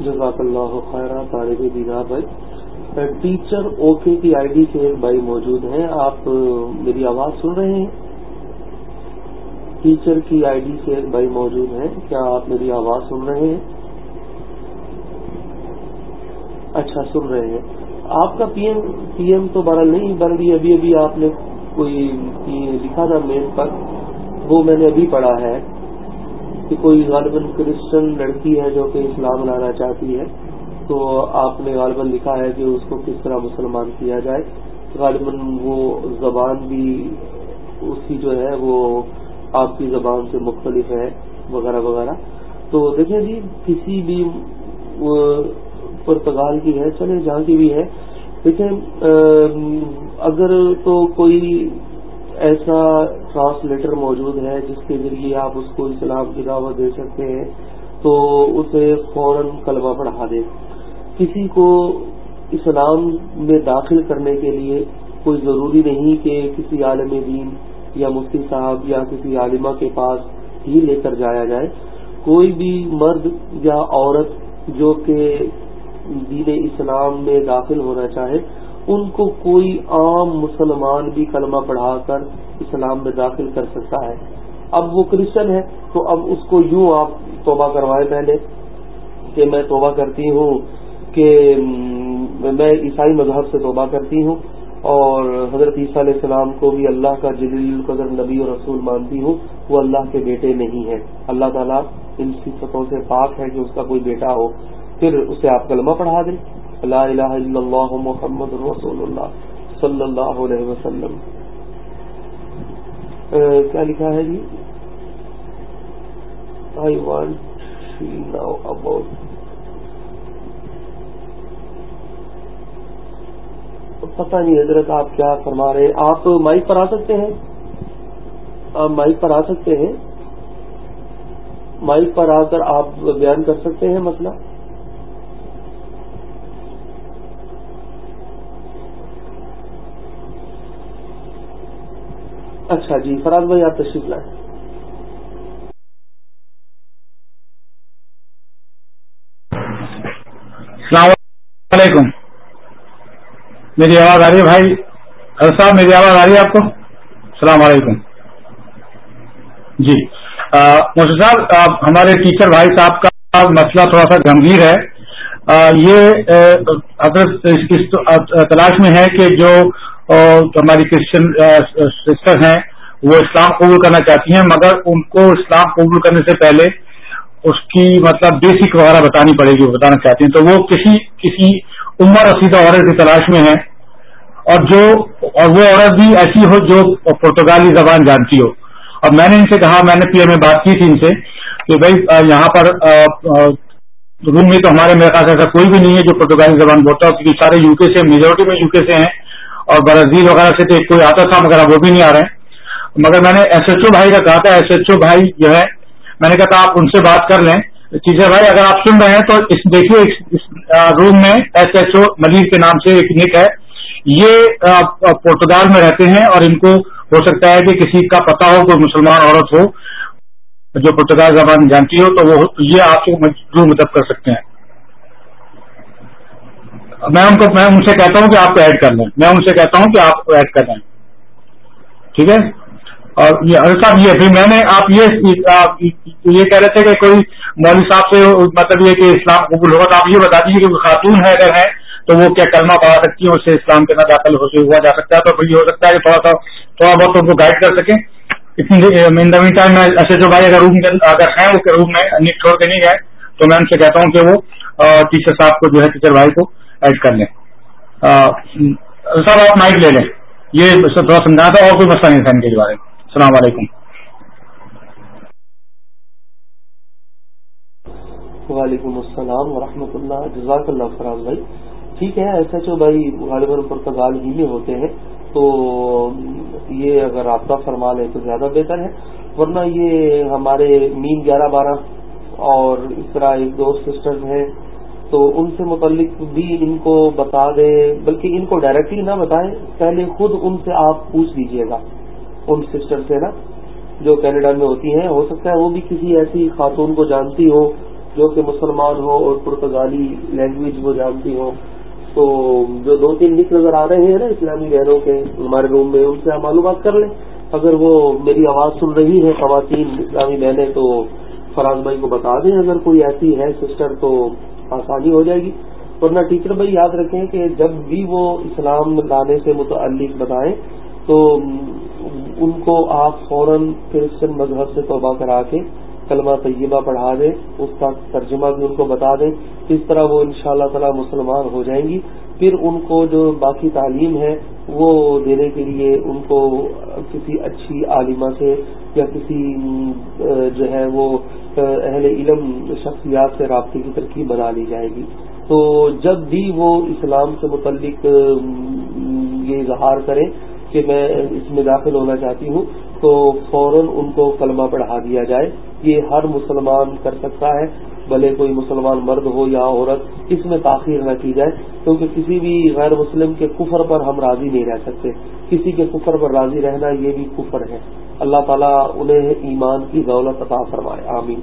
جزاک اللہ خیر طالب دینا بھائی۔ ٹیچر اوکے کی آئی ڈی سے ایک بھائی موجود ہیں۔ آپ میری آواز سن رہے ہیں؟ ٹیچر کی آئی ڈی سے ایک بھائی موجود ہیں۔ کیا آپ میری آواز سن رہے ہیں؟ اچھا سن رہے ہیں۔ آپ کا پی ایم پی ایم تو بڑا نہیں بن گئی ابھی ابھی آپ نے کوئی لکھا تھا میل پر۔ وہ میں نے ابھی پڑھا ہے۔ کہ کوئی غالباً کرسچن لڑکی ہے جو کہ اسلام لانا چاہتی ہے، تو آپ نے غالباً لکھا ہے کہ اس کو کس طرح مسلمان کیا جائے۔ غالباً وہ زبان بھی اس کی جو ہے، وہ آپ کی زبان سے مختلف ہے، وغیرہ وغیرہ۔ تو دیکھیں جی کسی بھی پرتگال کی ہے چلے جہاں کی بھی ہے۔ دیکھیں اگر تو کوئی ایسا ٹرانسلیٹر موجود ہے جس کے ذریعے آپ اس کو اسلام کی دعوت دے سکتے ہیں، تو اسے فوراً کلمہ پڑھا دیں۔ کسی کو اسلام میں داخل کرنے کے لیے کوئی ضروری نہیں کہ کسی عالم دین یا مفتی صاحب یا کسی عالمہ کے پاس ہی لے کر جایا جائے۔ کوئی بھی مرد یا عورت جو کہ دین اسلام میں داخل ہونا چاہے ان کو کوئی عام مسلمان بھی کلمہ پڑھا کر اسلام میں داخل کر سکتا ہے۔ اب وہ کرسچن ہے، تو اب اس کو یوں آپ توبہ کروائے پہلے کہ میں توبہ کرتی ہوں، کہ میں عیسائی مذہب سے توبہ کرتی ہوں اور حضرت عیسیٰ علیہ السلام کو بھی اللہ کا جلیل القدر نبی اور رسول مانتی ہوں، وہ اللہ کے بیٹے نہیں ہیں۔ اللہ تعالیٰ ان صفتوں سے پاک ہے کہ اس کا کوئی بیٹا ہو، پھر اسے آپ کلمہ پڑھا دیں۔ لا الہ الا اللہ محمد رسول اللہ صلی اللہ علیہ وسلم. کیا لکھا ہے جی؟ آئی وانٹ ناؤ اباؤٹ پتہ نہیں حضرت آپ کیا فرما رہے ہیں؟ آپ مائک پر آ سکتے ہیں؟ آپ مائک پر آ سکتے ہیں؟ مائک پر آ کر آپ بیان کر سکتے ہیں مسئلہ؟ اچھا جی فراز بھائی، آپ تشریف لائیں۔ السلام علیکم۔ میری آواز آ رہی ہے بھائی؟ صاحب، میری آواز آ رہی ہے آپ کو؟ السلام علیکم۔ جی موسر صاحب ہمارے ٹیچر بھائی صاحب کا مسئلہ تھوڑا سا گمبھیر ہے۔ یہ اگر تلاش میں ہے کہ جو ہماری کرسچن سسٹر ہیں، وہ اسلام قبول کرنا چاہتی ہیں، مگر ان کو اسلام قبول کرنے سے پہلے اس کی مطلب بیسک وغیرہ بتانی پڑے گی، وہ بتانا چاہتی ہیں۔ تو وہ کسی کسی عمر رسیدہ عورت کی تلاش میں ہے اور جو، اور وہ عورت بھی ایسی ہو جو پرتگالی زبان جانتی ہو۔ اور میں نے ان سے کہا، میں نے پی ایم میں بات کی تھی ان سے کہ بھائی یہاں پر روم میں تو ہمارے میرے خاص ایسا کوئی بھی نہیں ہے جو پرتگالی زبان بولتا ہے کیونکہ سارے یو کے سے میجورٹی میں یو کے سے ہیں۔ اور برازیل وغیرہ سے تو کوئی آتا تھا، مگر وہ بھی نہیں آ رہے ہیں۔ مگر میں نے ایس ایچ او بھائی کا کہا تھا ایس ایچ او بھائی جو ہے، میں نے کہا تھا، آپ ان سے بات کر لیں۔ چیزیں بھائی، اگر آپ سن رہے ہیں تو اس دیکھیے روم میں ایس ایچ او ملیز کے نام سے ایک نک ہے۔ یہ پورتگال میں رہتے ہیں اور ان کو ہو سکتا ہے کہ کسی کا پتا ہو، کوئی مسلمان عورت ہو، جو پرتگال زبان جانتی ہو، تو وہ، یہ آپ کو ضرور مدد کر سکتے ہیں۔ میں ان کو میں ان سے کہتا ہوں کہ آپ کو ایڈ کر لیں۔ میں ان سے کہتا ہوں کہ آپ کو ایڈ کر لیں۔ ٹھیک ہے؟ اور یہ صاحب، یہ بھی میں نے آپ یہ یہ کہہ رہے تھے کہ کوئی مولوی صاحب سے مطلب یہ کہ اسلام قبول ہوگا تو آپ یہ بتا دیجیے کہ خاتون ہے، اگر ہے، تو وہ کیا کلمہ پڑھا سکتی ہیں اسے اسلام کے نہ داخل ہوا جا سکتا ہے؟ تو پھر یہ ہو سکتا ہے کہ تھوڑا سا تھوڑا بہت ان کو گائڈ کر سکیں۔ اتنی مین ٹائم میں ایسے جو بھائی اگر روم اگر ہیں، وہ روم میں چھوڑ کے نہیں گئے، تو میں ان سے کہتا ہوں کہ وہ ٹیچر صاحب کو جو ہے ٹیچر بھائی کو ایڈ کر لیں۔ صاحب، آپ مائک لے لیں۔ یہ تھوڑا سمجھا تھا اور کوئی مسئلہ نہیں تھا ان کے بارے میں۔ السلام علیکم۔ وعلیکم السلام ورحمۃ اللہ۔ جزاک اللہ فراز بھائی۔ ٹھیک ہے، ایس ایچ او بھائی غالباً پرتگال ہی میں ہوتے ہیں۔ تو یہ اگر آپ کا فرمان ہے تو زیادہ بہتر ہے۔ ورنہ یہ ہمارے مین گیارہ بارہ اور اس طرح ایک دو سسٹرز ہیں۔ تو ان سے متعلق بھی ان کو بتا دیں بلکہ ان کو ڈائریکٹلی نہ بتائیں، پہلے خود ان سے آپ پوچھ لیجیے گا۔ ان سسٹر سے نا، جو کینیڈا میں ہوتی ہیں، ہو سکتا ہے وہ بھی کسی ایسی خاتون کو جانتی ہو جو کہ مسلمان ہو اور پرتگالی لینگویج وہ جانتی ہوں تو جو دو تین لکھ نظر آ رہے ہیں نا اسلامی بہنوں کے ہمارے روم میں، ان سے آپ معلومات کر لیں۔ اگر وہ میری آواز سن رہی ہے خواتین اسلامی بہنیں، تو فراز بھائی کو بتا دیں۔ اگر کوئی ایسی ہے سسٹر تو آسانی ہو جائے گی۔ ورنہ ٹیچر بھائی یاد رکھیں کہ جب بھی وہ اسلام لانے سے متعلق بتائیں تو ان کو آپ فوراً کرسچن مذہب سے توبہ کرا کے کلمہ طیبہ پڑھا دیں، اس کا ترجمہ بھی ان کو بتا دیں۔ اس طرح وہ ان شاء اللہ تعالی مسلمان ہو جائیں گی۔ پھر ان کو جو باقی تعلیم ہے وہ دینے کے لیے ان کو کسی اچھی عالمہ سے یا کسی جو ہے وہ اہل علم شخصیات سے رابطے کی ترکیب بنا لی جائے گی۔ تو جب بھی وہ اسلام سے متعلق یہ اظہار کریں کہ میں اس میں داخل ہونا چاہتی ہوں، تو فوراً ان کو کلمہ پڑھا دیا جائے۔ یہ ہر مسلمان کر سکتا ہے، بھلے کوئی مسلمان مرد ہو یا عورت اس میں تاخیر نہ کی جائے، کیونکہ کسی بھی غیر مسلم کے کفر پر ہم راضی نہیں رہ سکتے۔ کسی کے کفر پر راضی رہنا یہ بھی کفر ہے۔ اللہ تعالیٰ انہیں ایمان کی دولت عطا فرمائے۔ آمین۔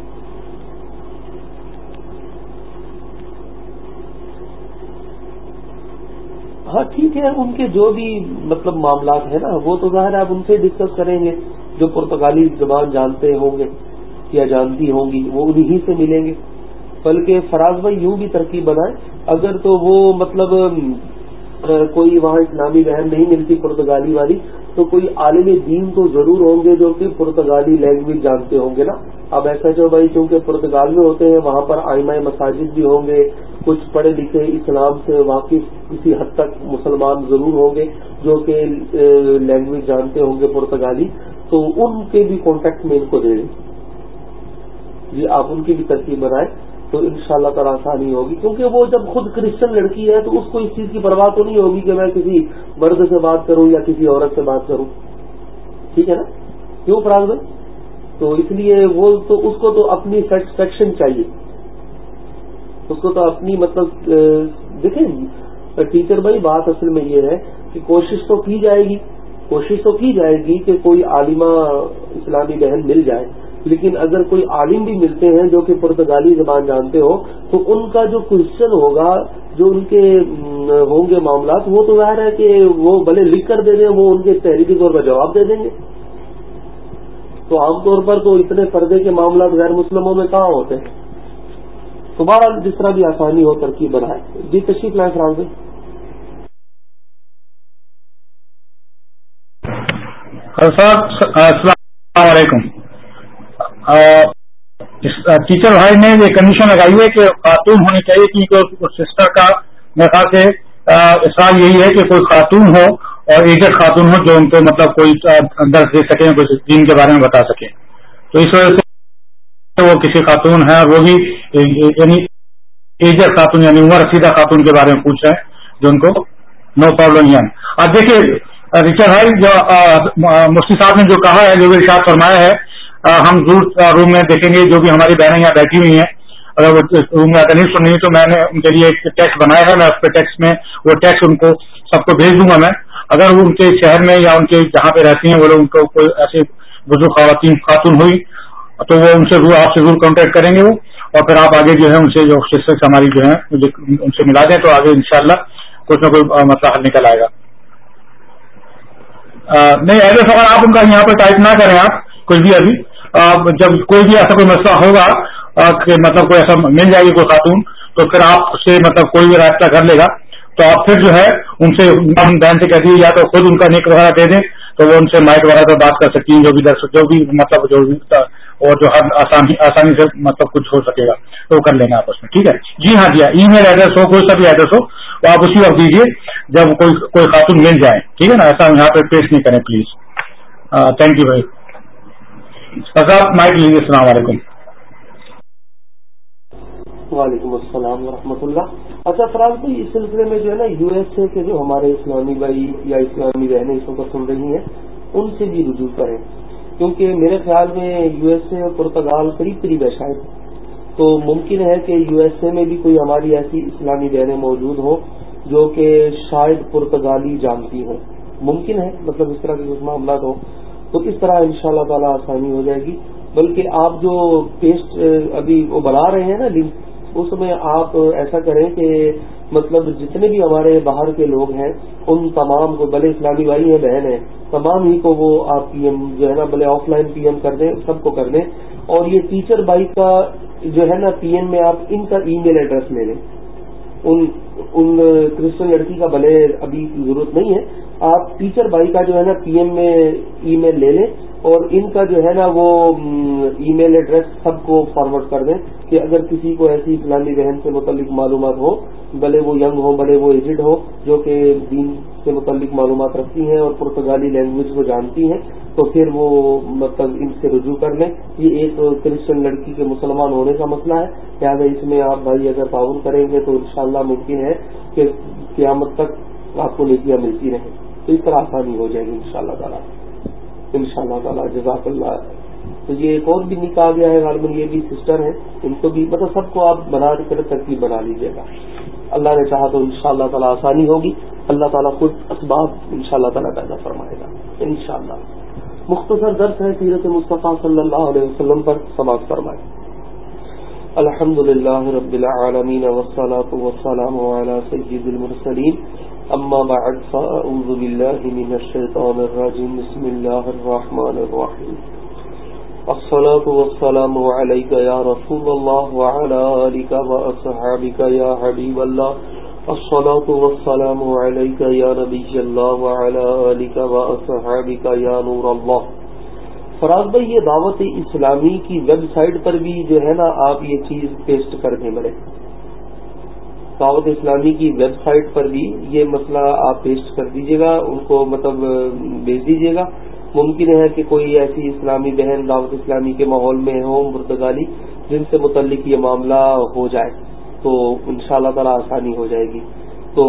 ہاں ٹھیک ہے، ان کے جو بھی مطلب معاملات ہیں نا، وہ تو ظاہر ہے آپ ان سے ڈسکس کریں گے۔ جو پرتگالی زبان جانتے ہوں گے، یا جانتی ہوں گی، وہ انہی سے ملیں گے۔ بلکہ فراز بھائی یوں بھی ترکیب بنائے اگر تو وہ مطلب کوئی وہاں اسلامی بہن نہیں ملتی پرتگالی والی، تو کوئی عالم دین تو ضرور ہوں گے جو کہ پرتگالی لینگویج جانتے ہوں گے نا؟ اب ایسا جو بھائی؟ چونکہ پرتگال میں ہوتے ہیں، وہاں پر آئمہ مساجد بھی ہوں گے، کچھ پڑھے لکھے اسلام سے واقف کسی حد تک مسلمان ضرور ہوں گے جو کہ لینگویج جانتے ہوں گے پرتگالی، تو ان کے بھی کانٹیکٹ میں ان کو دے دیں۔ جی آپ ان کی بھی ترکیب بنائیں۔ تو ان شاء اللہ تعالیٰ آسانی ہوگی۔ کیونکہ وہ جب خود کرسچن لڑکی ہے تو اس کو اس چیز کی پرواہ تو نہیں ہوگی کہ میں کسی مرد سے بات کروں یا کسی عورت سے بات کروں۔ ٹھیک ہے نا؟ کیوں فراغ بھائی تو اس لیے وہ تو اس کو تو اپنی سیٹسفیکشن چاہیے۔ اس کو تو اپنی مطلب دیکھیں، ٹیچر بھائی، بات اصل میں یہ ہے کہ کوشش تو کی جائے گی۔ کوشش تو کی جائے گی کہ کوئی عالمہ اسلامی بہن مل جائے۔ لیکن اگر کوئی عالم بھی ملتے ہیں جو کہ پرتگالی زبان جانتے ہو تو ان کا جو کوشچن ہوگا، جو ان کے ہوں گے معاملات، وہ تو ظاہر ہے کہ وہ بھلے لکھ کر دے دیں، وہ ان کے تحریری طور پر جواب دے دیں گے۔ تو عام طور پر تو اتنے پردے کے معاملات غیر مسلموں میں کہاں ہوتے ہیں؟ دوبارہ جس طرح بھی آسانی ہو، ترکیب بنائے جی تشریف لائیں فران سے السلام علیکم۔ ٹیچر بھائی نے یہ کنڈیشن لگائی ہے کہ خاتون ہونی چاہیے کیونکہ سسٹر کا میرے خیال سے سوال یہی ہے کہ کوئی خاتون ہو اور ایجڈ خاتون ہو جو ان کو مطلب کوئی درد دے سکیں کوئی دین کے بارے میں بتا سکیں تو اس وجہ سے وہ کسی خاتون ہے وہ بھی یعنی ایجڈ خاتون یعنی عمر رسیدہ خاتون کے بارے میں پوچھ رہے ہیں جو ان کو نو پرابلم یعنی۔ اب دیکھیے ریچر بھائی جو مفتی صاحب نے جو کہا ہے، جو ارشاد فرمایا ہے ہم ضرور روم میں دیکھیں گے جو بھی ہماری بہنیں یہاں بیٹھی ہوئی ہیں۔ اگر وہ روم میں نہیں سن رہی تو میں نے ان کے لیے ایک ٹیکس بنایا ہے، میں اس پہ ٹیکس میں وہ ٹیکس ان کو سب کو بھیج دوں گا میں۔ اگر وہ ان کے شہر میں یا ان کے جہاں پہ رہتی ہیں، وہ لوگ ان کو کوئی ایسی بزرگ خواتین، خاتون ہوئی، تو وہ ان سے آپ سے ضرور کانٹیکٹ کریں گے وہ۔ اور پھر آپ آگے جو ہے ان سے جو سسٹر ہماری جو ہے ان سے ملا دیں تو آگے انشاءاللہ کچھ نہ کوئی مسئلہ حل نکل آئے گا۔ نہیں ایسے سوال آپ ان کا یہاں پہ ٹائپ نہ کریں آپ، کچھ بھی ابھی۔ جب کوئی بھی ایسا کوئی مسئلہ ہوگا کہ مطلب کوئی ایسا مل جائے گی کوئی خاتون، تو پھر آپ سے مطلب کوئی بھی رابطہ کر لے گا۔ تو آپ پھر جو ہے، ان سے بہن سے کہہ دیجیے یا تو خود ان کا نیک وغیرہ دے دیں، تو وہ ان سے مائک وغیرہ پہ بات کر سکتی ہیں، جو بھی درس جو بھی مطلب جو بھی اور جو ہر آسانی آسانی سے مطلب کچھ ہو سکے گا، تو کر لینا آپس میں، ٹھیک ہے؟ جی ہاں جی ہاں ای میل ایڈریس ہو، کوئی سا بھی ایڈریس ہو تو آپ اسی وقت دیجیے جب کوئی کوئی خاتون مل جائے، ٹھیک ہے نا؟ ایسا یہاں پہ پیش نہیں کریں، پلیز۔ تھینک یو بھائی۔ مائک لیجیے السلام علیکم۔ وعلیکم السلام ورحمۃ اللہ۔ اچھا فراز بھائی، اس سلسلے میں جو ہے نا یو ایس اے کے جو ہمارے اسلامی بھائی یا اسلامی بہنیں اس وقت سن رہی ہیں، ان سے بھی رجوع کریں۔ کیونکہ میرے خیال میں یو ایس اے اور پرتگال قریب قریب ہے شاید۔ تو ممکن ہے کہ یو ایس اے میں بھی کوئی ہماری ایسی اسلامی بہنیں موجود ہوں جو کہ شاید پرتگالی جانتی ہوں۔ ممکن ہے مطلب اس طرح کے کچھ معاملات ہوں۔ تو اس طرح ان شاء اللہ تعالی آسانی ہو جائے گی۔ بلکہ آپ جو پیسٹ ابھی وہ بنا رہے ہیں نا لنک، اس میں آپ ایسا کریں کہ مطلب جتنے بھی ہمارے باہر کے لوگ ہیں، ان تمام کو بلے اسلامی بھائی ہیں، بہن ہیں، تمام ہی کو وہ آپ پی ایم جو ہے نا، بلے آف لائن پی ایم کر دیں، سب کو کر دیں۔ اور یہ ٹیچر بائی کا جو ہے نا پی ایم میں آپ ان کا ای میل ایڈریس لے لیں۔ ان ان کرسچن لڑکی کا بھلے ابھی ضرورت نہیں ہے، آپ ٹیچر بائی کا جو ہے نا پی ایم میں ای میل لے لیں اور ان کا جو ہے نا وہ ای میل ایڈریس سب کو فارورڈ کر دیں کہ اگر کسی کو ایسی اسلامی بہن سے متعلق معلومات ہو بھلے وہ ینگ ہو بھلے وہ ایجڈ ہو جو کہ دین سے متعلق معلومات رکھتی ہیں اور پرتگالی لینگویج کو جانتی ہیں۔ تو پھر وہ مطلب ان سے رجوع کر لیں۔ یہ ایک کرسچن لڑکی کے مسلمان ہونے کا مسئلہ ہے۔ لہٰذا اس میں آپ بھائی اگر تعاون کریں گے تو انشاءاللہ ممکن ہے کہ قیامت تک آپ کو نیکیاں ملتی رہیں۔ تو اس طرح آسانی ہو جائے گی ان شاء اللہ تعالیٰ۔ ان شاء اللہ تعالیٰ، جزاک اللہ۔ تو یہ ایک اور بھی نکال گیا ہے، غالباً یہ بھی سسٹر ہے ان کو بھی مطلب سب کو آپ بنا کر ترکیب بنا لیجیے گا۔ اللہ نے چاہا تو ان شاء اللہ تعالیٰ آسانی ہوگی۔ اللہ تعالیٰ خود اسباب ان شاء اللہ تعالیٰ پیدا فرمائے گا۔ ان شاء اللہ مختصر درس ہے سیرت مصطفیٰ صلی اللہ علیہ وسلم پر سماعت فرمائے۔ الحمد للہ رب العالمین والصلاة والسلام على سید المرسلین۔ اما بعد، فاعوذ باللہ من الشیطان الرجیم، بسم اللہ الرحمن الرحیم۔ الصلاة والسلام عليك يا رسول الله وعلى آلك وأصحابك يا حبيب الله الصلاة والسلام عليك يا نبي الله وعلى آلك وأصحابك يا نور الله. فراز بھائی، یہ دعوت اسلامی کی ویب سائٹ پر بھی جو ہے نا آپ یہ چیز پیسٹ کر دیں بڑے. دعوت اسلامی کی ویب سائٹ پر بھی یہ مسئلہ آپ پیسٹ کر دیجیے گا، ان کو مطلب بھیج دیجیے گا. ممکن ہے کہ کوئی ایسی اسلامی بہن دعوت اسلامی کے ماحول میں ہو مرتگالی جن سے متعلق یہ معاملہ ہو جائے۔ تو ان شاء اللہ تعالیٰ آسانی ہو جائے گی۔ تو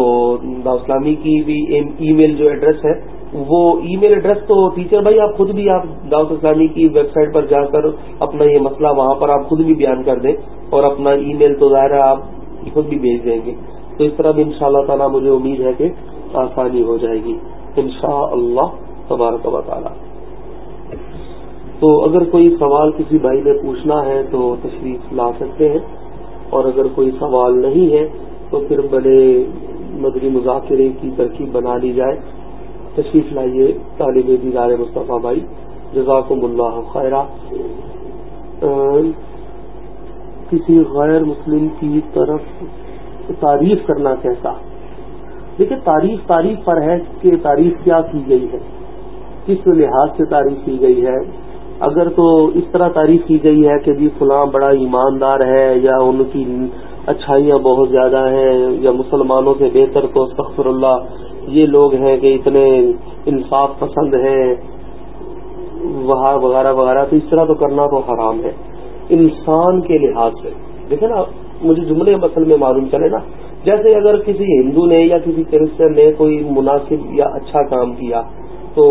دعوت اسلامی کی بھی ای میل جو ایڈریس ہے، وہ ای میل ایڈریس تو ٹیچر بھائی آپ خود بھی آپ دعوت اسلامی کی ویب سائٹ پر جا کر اپنا یہ مسئلہ وہاں پر آپ خود بھی بیان کر دیں اور اپنا ای میل تو ظاہر ہے آپ خود بھی بھیج دیں گے۔ تو اس طرح بھی ان شاء اللہ تعالیٰ مجھے امید ہے کہ آسانی ہو جائے گی۔ ان شاء اللہ تبارک و تعالیٰ۔ تو اگر کوئی سوال کسی بھائی نے پوچھنا ہے تو تشریف لا سکتے ہیں۔ اور اگر کوئی سوال نہیں ہے تو پھر بڑے مدری مذاکرے کی ترکیب بنا لی جائے۔ تشریف لائیے طالب دیدار مصطفیٰ بھائی۔ جزاکم اللہ خیرہ۔ کسی غیر مسلم کی طرف تعریف کرنا کیسا؟ دیکھیے تعریف تعریف پر ہے کہ تعریف کیا کی گئی ہے؟ کس لحاظ سے تعریف کی گئی ہے؟ اگر تو اس طرح تعریف کی گئی ہے کہ جی فلاں بڑا ایماندار ہے یا ان کی اچھائیاں بہت زیادہ ہیں یا مسلمانوں سے بہتر تو سخر اللہ، یہ لوگ ہیں کہ اتنے انصاف پسند ہیں وغیرہ وغیرہ، تو اس طرح تو کرنا تو حرام ہے۔ انسان کے لحاظ سے، دیکھیں نا، مجھے جملے مسل میں معلوم چلے نا۔ جیسے اگر کسی ہندو نے یا کسی کرسچن نے کوئی مناسب یا اچھا کام کیا تو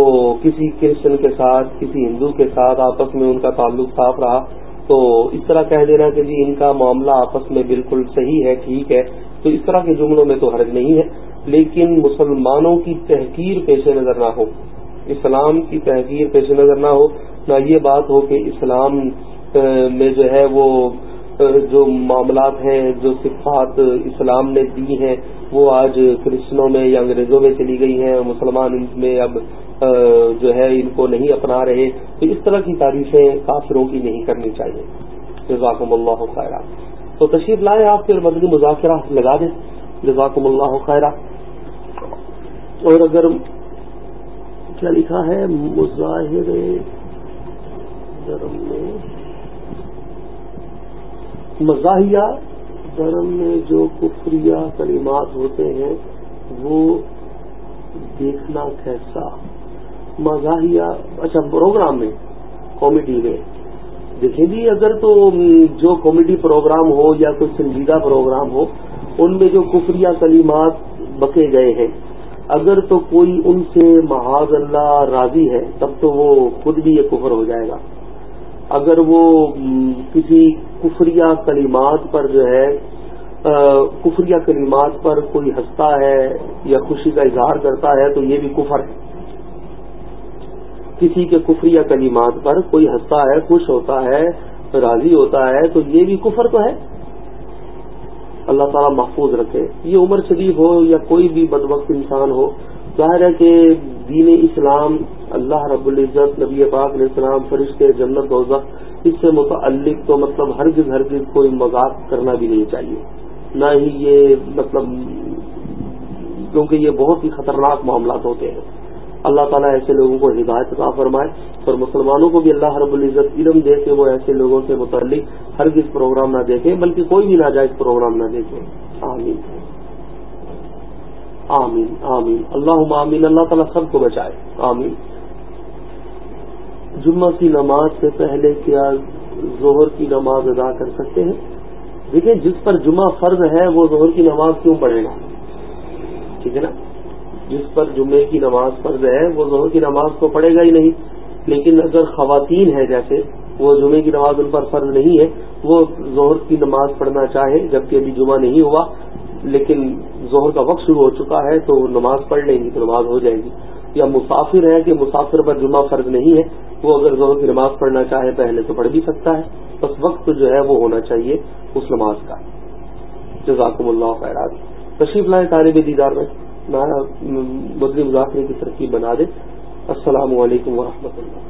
کسی کرسچن کے ساتھ، کسی ہندو کے ساتھ آپس میں ان کا تعلق صاف رہا، تو اس طرح کہہ دینا کہ جی ان کا معاملہ آپس میں بالکل صحیح ہے، ٹھیک ہے، تو اس طرح کے جملوں میں تو حرج نہیں ہے، لیکن مسلمانوں کی تحقیر پیش نظر نہ ہو، اسلام کی تحقیر پیش نظر نہ ہو، نہ یہ بات ہو کہ اسلام میں جو ہے وہ جو معاملات ہیں، جو صفات اسلام نے دی ہیں، وہ آج کرسچنوں میں یا انگریزوں میں چلی گئی ہیں، مسلمان ان میں اب جو ہے، ان کو نہیں اپنا رہے۔ تو اس طرح کی تعریفیں کافروں کی نہیں کرنی چاہیے۔ جزاکم اللہ خیرہ تو تشریف لائے آپ پھر مدنی مذاکرہ لگا دیں۔ جزاکم اللہ خیرہ اور اگر کیا لکھا ہے؟ مظاہر میں۔ مزاحیہ دھرم میں جو کفریہ کلمات ہوتے ہیں، وہ دیکھنا کیسا؟ مزاحیہ اچھا پروگرام میں کامیڈی میں۔ دیکھیں جی اگر تو جو کامیڈی پروگرام ہو یا کوئی سنجیدہ پروگرام ہو، ان میں جو کفریہ کلمات بکے گئے ہیں، اگر تو کوئی ان سے محاذ اللہ راضی ہے، تب تو وہ خود بھی یہ کفر ہو جائے گا۔ اگر وہ کسی کفریہ کلمات پر جو ہے کفریہ کلمات پر کوئی ہنستا ہے یا خوشی کا اظہار کرتا ہے، تو یہ بھی کفر ہے۔ کسی کے کفری یا کلیمات پر کوئی ہنستا ہے، خوش ہوتا ہے، راضی ہوتا ہے، تو یہ بھی کفر تو ہے۔ اللہ تعالیٰ محفوظ رکھے۔ یہ عمر شریف ہو یا کوئی بھی بد وقت انسان ہو، ظاہر ہے کہ دین اسلام، اللہ رب العزت، نبی پاک علیہ السلام، فرشتے جنت، دوزخ، اس سے متعلق تو مطلب ہرگز ہرگز کوئی مذاق کرنا بھی نہیں چاہیے۔ نہ ہی یہ مطلب کیونکہ یہ بہت ہی خطرناک معاملات ہوتے ہیں۔ اللہ تعالیٰ ایسے لوگوں کو ہدایت عطا فرمائے اور مسلمانوں کو بھی اللہ رب العزت علم دے کہ وہ ایسے لوگوں سے متعلق ہرگز پروگرام نہ دیکھیں، بلکہ کوئی بھی ناجائز پروگرام نہ دیکھیں۔ آمین۔ آمین۔ آمین۔ اللہ آمین۔ اللہ تعالیٰ سب کو بچائے۔ آمین۔ جمعہ کی نماز سے پہلے کیا ظہر کی نماز ادا کر سکتے ہیں؟ دیکھیں، جس پر جمعہ فرض ہے، وہ ظہر کی نماز کیوں پڑھے گا؟ ٹھیک ہے نا؟ جس پر جمعے کی نماز فرض ہے، وہ ظہر کی نماز تو پڑھے گا ہی نہیں۔ لیکن اگر خواتین ہیں جیسے، وہ جمعے کی نماز ان پر فرض نہیں ہے، وہ ظہر کی نماز پڑھنا چاہے، جبکہ ابھی جمعہ نہیں ہوا، لیکن ظہر کا وقت شروع ہو چکا ہے، تو وہ نماز پڑھ لیں گی، تو نماز ہو جائے گی۔ یا مسافر ہے کہ مسافر پر جمعہ فرض نہیں ہے، وہ اگر ظہر کی نماز پڑھنا چاہے، پہلے تو پڑھ بھی سکتا ہے۔ بس وقت جو ہے، وہ ہونا چاہیے اس نماز کا۔ جزاکم اللہ خیرات تشریف لائیں طالب دیدار میں۔ مسلم مذاکرے کی ترکیب بنا دے۔ السلام علیکم ورحمۃ اللہ۔